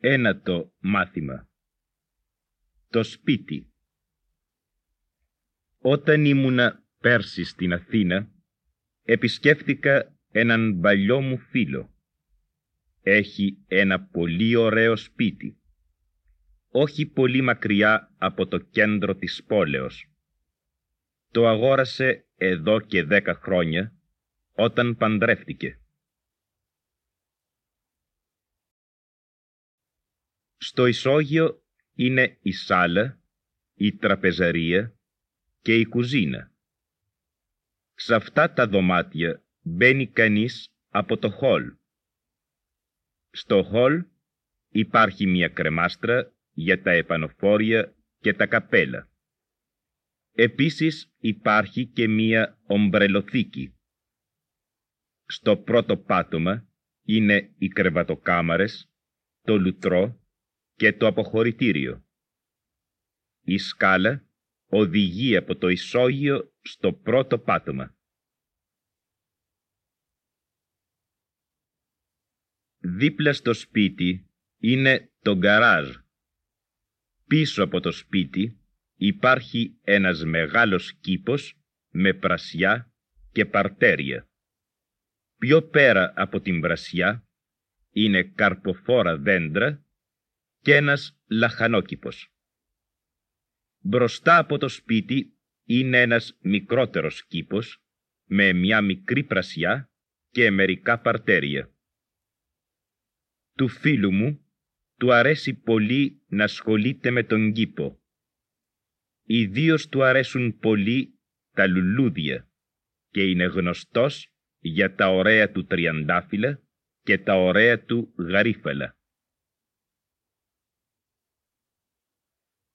Ένατο μάθημα Το σπίτι Όταν ήμουνα πέρσι στην Αθήνα, επισκέφθηκα έναν παλιό μου φίλο. Έχει ένα πολύ ωραίο σπίτι, όχι πολύ μακριά από το κέντρο της πόλεως. Το αγόρασε εδώ και δέκα χρόνια, όταν παντρεύτηκε. Στο ισόγειο είναι η σάλα, η τραπεζαρία και η κουζίνα. Σε αυτά τα δωμάτια μπαίνει κανείς από το χολ. Στο χολ υπάρχει μια κρεμάστρα για τα επανοφόρια και τα καπέλα. Επίσης υπάρχει και μία ομπρελοθήκη. Στο πρώτο πάτωμα είναι οι κρεβατοκάμαρες, το λουτρό και το αποχωρητήριο. Η σκάλα οδηγεί από το ισόγειο στο πρώτο πάτωμα. Δίπλα στο σπίτι είναι το γκαράζ. Πίσω από το σπίτι υπάρχει ένας μεγάλος κήπος με πρασιά και παρτέρια. Πιο πέρα από την πρασιά είναι καρποφόρα δέντρα και ένας λαχανόκηπος. Μπροστά από το σπίτι είναι ένας μικρότερος κήπος με μια μικρή πρασιά και μερικά παρτέρια. Του φίλου μου του αρέσει πολύ να ασχολείται με τον κήπο. Ιδίως του αρέσουν πολύ τα λουλούδια και είναι γνωστός για τα ωραία του τριαντάφυλλα και τα ωραία του γαρίφαλα.